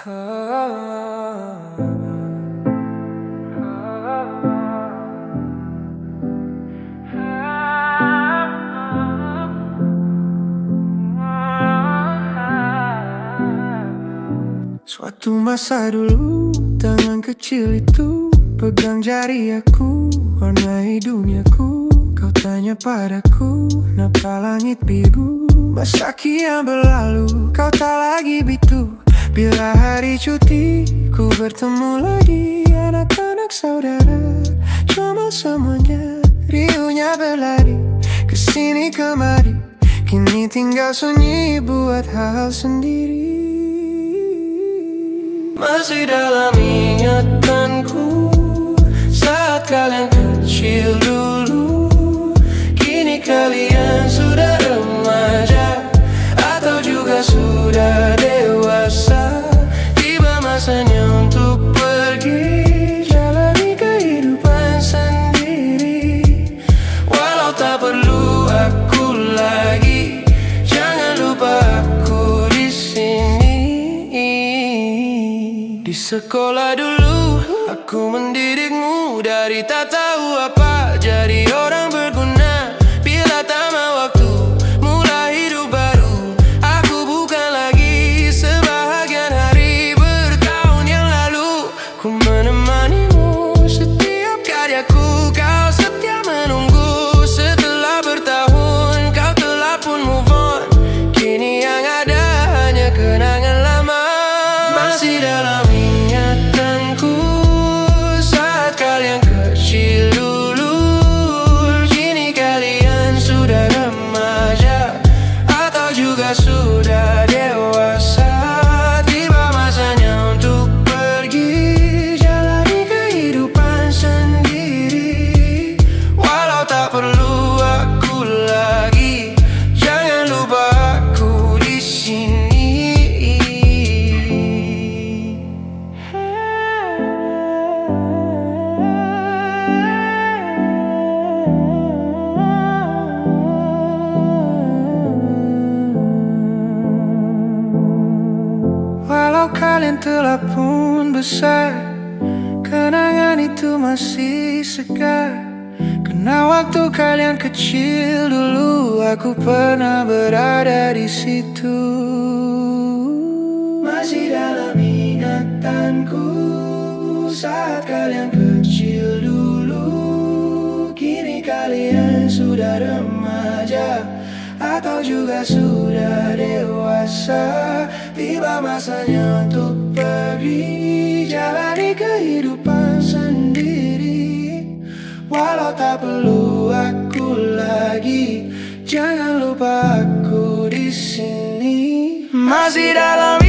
Suatu masa dulu tangan kecil itu Pegang jari aku Warnai duniaku Kau tanya padaku Kenapa langit biru? Masa kian berlalu Kau tak lagi bitu Bila hari cuti Ku bertemu lagi Anak-anak saudara. Cuma semuanya Riuhnya berlari Ke sini kemari. Kini tinggal sunyi Buat hal sendiri. Masih dalam ingatanku sekolah dulu. Aku mendidikmu Dari tak tahu apa. Jadi orang berguna Bila tamat waktu. Mulai hidup baru. Aku bukan lagi sebahagian hari bertahun yang lalu. Ku menemanimu setiap karyaku Walau kalian telah pun besar Kenangan itu masih segar. Kena waktu kalian kecil dulu Aku pernah berada di situ. Masih dalam ingatanku Saat kalian kecil dulu Kini kalian sudah remaja Atau juga sudah dewasa Tiba masanya untuk pergi. Jalani kehidupan sendiri. Walau tak perlu aku lagi Jangan lupa aku di sini. Masih dalam